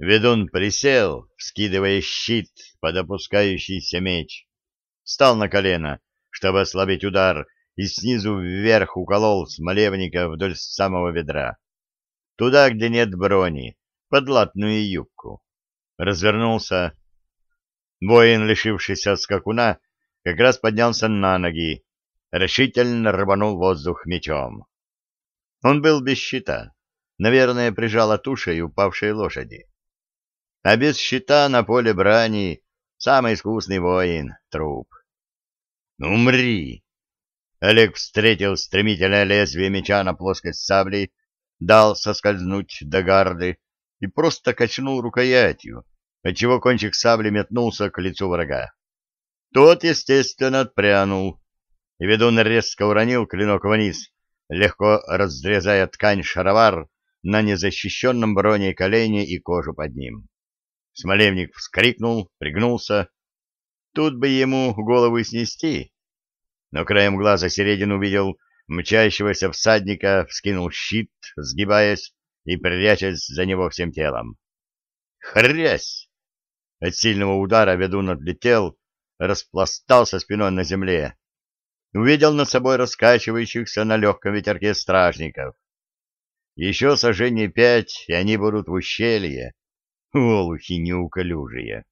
Ведун присел, вскидывая щит под опускающийся меч. Встал на колено, чтобы ослабить удар, и снизу вверх уколол смолевника вдоль самого ведра. Туда, где нет брони, под латную юбку. Развернулся. Воин, лишившийся скакуна, как раз поднялся на ноги, решительно рванул воздух мечом. Он был без щита, наверное, прижал тушей упавшей лошади. А без щита на поле брани самый искусный воин — труп. «Умри!» Олег встретил стремительное лезвие меча на плоскость сабли, дал соскользнуть до гарды и просто качнул рукоятью, отчего кончик сабли метнулся к лицу врага. Тот, естественно, отпрянул, и ведун резко уронил клинок вниз, легко разрезая ткань шаровар на незащищенном броне колене и кожу под ним. Смолевник вскрикнул, пригнулся. Тут бы ему голову снести. Но краем глаза Середин увидел мчащегося всадника, вскинул щит, сгибаясь и прячась за него всем телом. Хрясь! От сильного удара ведун отлетел, распластался спиной на земле. Увидел над собой раскачивающихся на легком ветерке стражников. Еще сожжение пять, и они будут в ущелье, Олухи неуклюжие.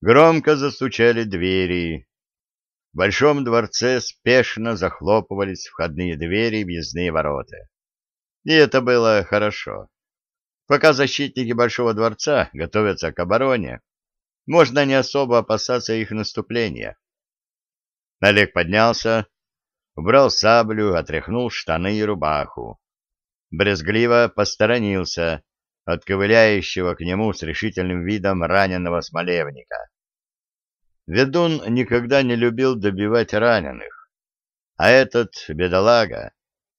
Громко застучали двери. В большом дворце спешно захлопывались входные двери и въездные ворота. И это было хорошо. Пока защитники Большого дворца готовятся к обороне, можно не особо опасаться их наступления. Олег поднялся, убрал саблю, отряхнул штаны и рубаху. Брезгливо посторонился, от к нему с решительным видом раненого смолевника. Ведун никогда не любил добивать раненых, а этот бедолага,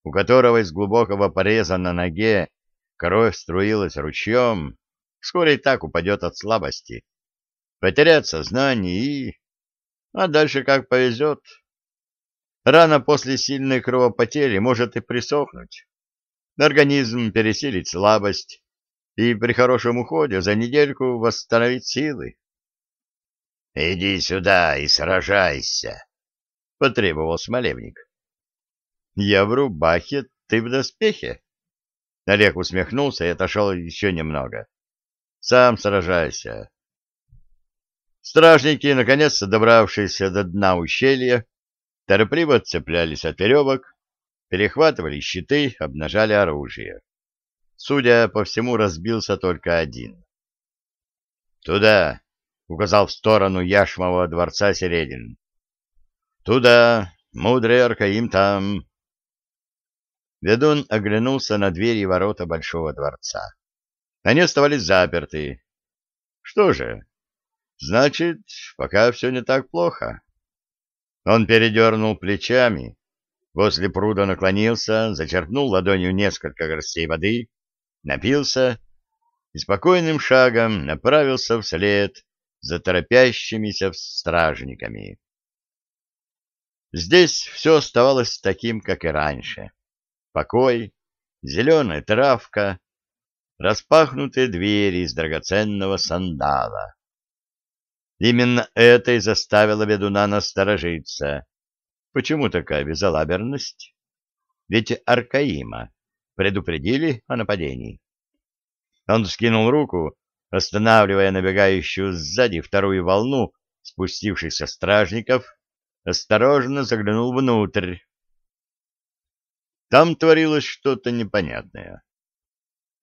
у которого из глубокого пореза на ноге кровь струилась ручьем, вскоре и так упадет от слабости, потеряет сознание и... А дальше как повезет. Рана после сильной кровопотери может и присохнуть. Организм пересилит слабость, и при хорошем уходе за недельку восстановить силы. — Иди сюда и сражайся, — потребовал Смолевник. — Я в рубахе, ты в доспехе. Олег усмехнулся и отошел еще немного. — Сам сражайся. Стражники, наконец-то добравшиеся до дна ущелья, торопливо отцеплялись от веревок, перехватывали щиты, обнажали оружие. Судя по всему, разбился только один. «Туда!» — указал в сторону Яшмового дворца Середин. «Туда! Мудрый Аркаим там!» Ведун оглянулся на двери и ворота Большого дворца. Они оставались заперты. Что же, значит, пока все не так плохо. Он передернул плечами, возле пруда наклонился, зачерпнул ладонью несколько горстей воды, напился и спокойным шагом направился вслед за торопящимися стражниками. Здесь все оставалось таким, как и раньше. Покой, зеленая травка, распахнутые двери из драгоценного сандала. Именно это и заставило ведуна насторожиться. Почему такая безалаберность? Ведь Аркаима предупредили о нападении. Он скинул руку, останавливая набегающую сзади вторую волну спустившихся стражников, осторожно заглянул внутрь. Там творилось что-то непонятное.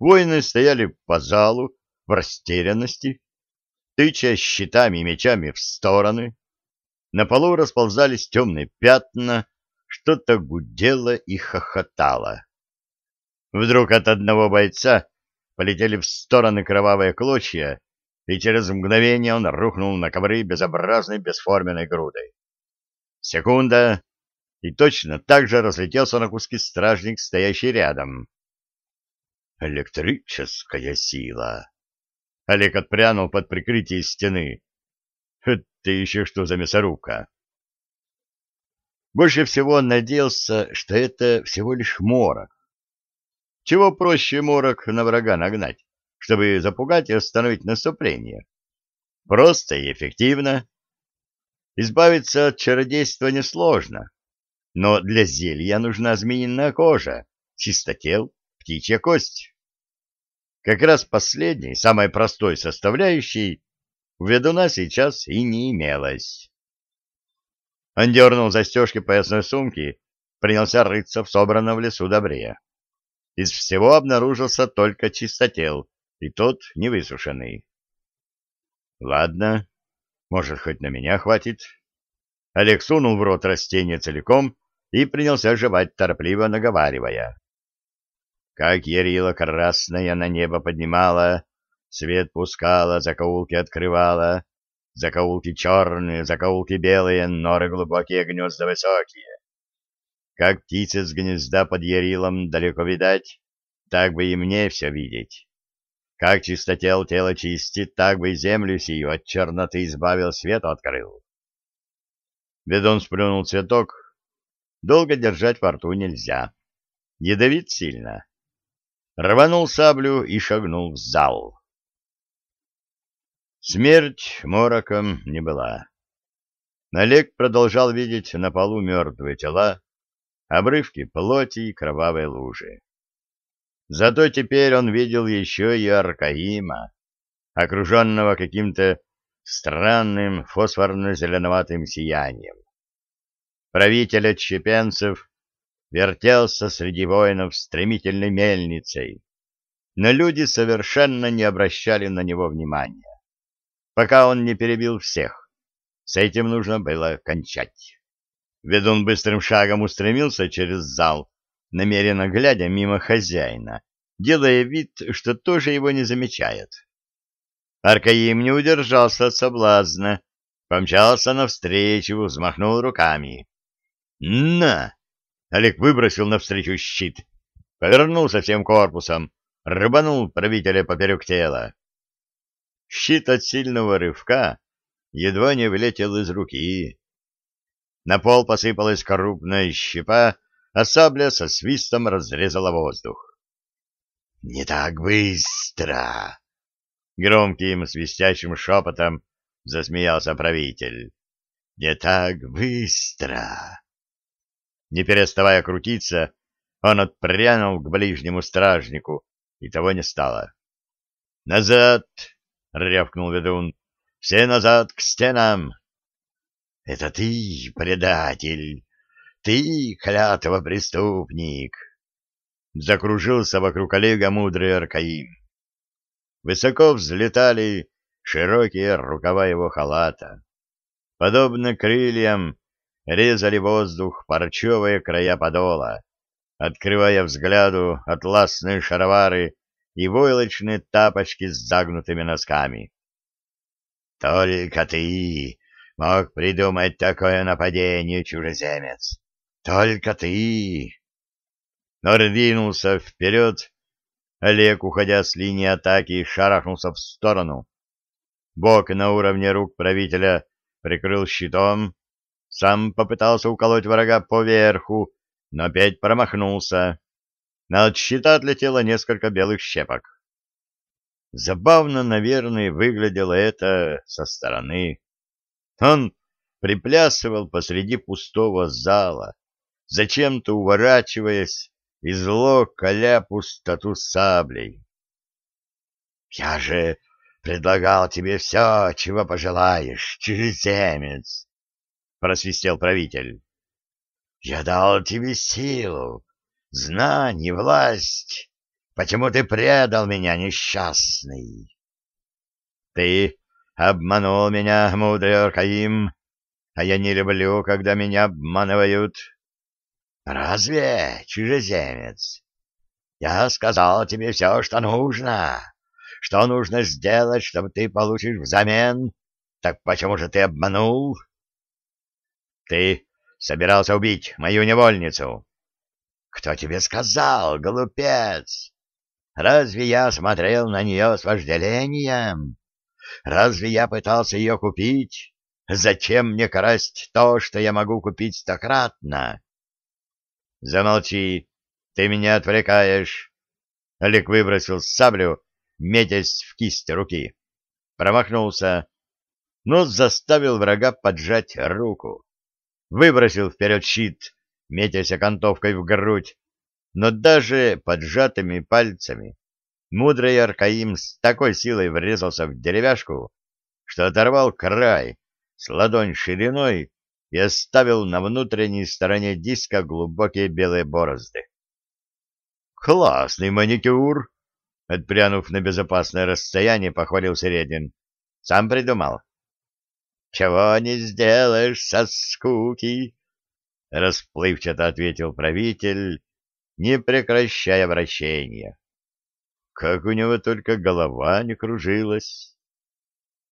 Воины стояли по залу в растерянности, тыча щитами и мечами в стороны. На полу расползались темные пятна, что-то гудело и хохотало. Вдруг от одного бойца полетели в стороны кровавые клочья, и через мгновение он рухнул на ковры безобразной бесформенной грудой. Секунда, и точно так же разлетелся на куски стражник, стоящий рядом. «Электрическая сила!» Олег отпрянул под прикрытие стены. «Это еще что за мясорубка?» Больше всего он надеялся, что это всего лишь морок, чего проще морок на врага нагнать, чтобы запугать и остановить наступление. Просто и эффективно. Избавиться от чародейства несложно, но для зелья нужна змеиная кожа, чистотел, птичья кость. Как раз последней, самой простой составляющей, у ведуна сейчас и не имелось. Он дернул застежки поясной сумки, принялся рыться в собранном в лесу добре. Из всего обнаружился только чистотел, и тот невысушенный. Ладно, может, хоть на меня хватит. Олег сунул в рот растение целиком и принялся жевать, торопливо наговаривая. Как ярила красная на небо поднимала, свет пускала, закоулки открывала, закоулки черные, закоулки белые, норы глубокие, гнезда высокие. Как птицы с гнезда под ярилом далеко видать, так бы и мне все видеть. Как чистотел тело чистит, так бы и землю сию от черноты избавил, свет открыл. Ведун сплюнул цветок. Долго держать во рту нельзя. Ядовит сильно. Рванул саблю и шагнул в зал. Смерть мороком не была. Олег продолжал видеть на полу мертвые тела, обрывки плоти и кровавые лужи. Зато теперь он видел еще и Аркаима, окруженного каким-то странным фосфорно-зеленоватым сиянием. Правитель отщепенцев вертелся среди воинов стремительной мельницей, но люди совершенно не обращали на него внимания, пока он не перебил всех. С этим нужно было кончать. Ведун быстрым шагом устремился через зал, намеренно глядя мимо хозяина, делая вид, что тоже его не замечает. Аркаим не удержался от соблазна, помчался навстречу, взмахнул руками. «На!» — Олег выбросил навстречу щит, повернулся всем корпусом, рыбанул правителя поперек тела. Щит от сильного рывка едва не влетел из руки. На пол посыпалась крупная щепа, а сабля со свистом разрезала воздух. — Не так быстро! — громким свистящим шепотом засмеялся правитель. — Не так быстро! Не переставая крутиться, он отпрянул к ближнему стражнику, и того не стало. «Назад!» — рявкнул ведун. «Все назад к стенам!» «Это ты, предатель!» Ты, клятва преступник! Закружился вокруг Олега мудрый Аркаим. Высоко взлетали широкие рукава его халата. Подобно крыльям резали воздух парчевые края подола, открывая взгляду атласные шаровары и войлочные тапочки с загнутыми носками. «Только ты мог придумать такое нападение, чужеземец!» Только ты! Нор двинулся вперед. Олег, уходя с линии атаки, шарахнулся в сторону. Бок на уровне рук правителя прикрыл щитом. Сам попытался уколоть врага поверху, но опять промахнулся. На от щита отлетело несколько белых щепок. Забавно, наверное, выглядело это со стороны. Он приплясывал посреди пустого зала, зачем-то уворачиваясь и зло коля пустоту саблей. — Я же предлагал тебе все, чего пожелаешь, чужеземец, — просвистел правитель. — Я дал тебе силу, знание, власть. Почему ты предал меня, несчастный? — Ты обманул меня, мудрый Аркаим, а я не люблю, когда меня обманывают. — Разве, чужеземец? Я сказал тебе все, что нужно. Что нужно сделать, чтобы ты получишь взамен? Так почему же ты обманул? Ты собирался убить мою невольницу. Кто тебе сказал, глупец? Разве я смотрел на нее с вожделением? Разве я пытался ее купить? Зачем мне красть то, что я могу купить стократно? Замолчи, ты меня отвлекаешь. Олег выбросил саблю, метясь в кисть руки. Промахнулся, но заставил врага поджать руку. Выбросил вперед щит, метясь окантовкой в грудь, но даже поджатыми пальцами мудрый Аркаим с такой силой врезался в деревяшку, что оторвал край с ладонь шириной и оставил на внутренней стороне диска глубокие белые борозды. «Классный маникюр!» — отпрянув на безопасное расстояние, похвалил Середин. «Сам придумал». «Чего не сделаешь со скуки!» — расплывчато ответил правитель, не прекращая вращения. Как у него только голова не кружилась.